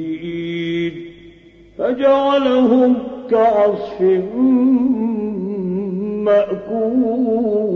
من سجيل فجعلهم كعصف مأكول.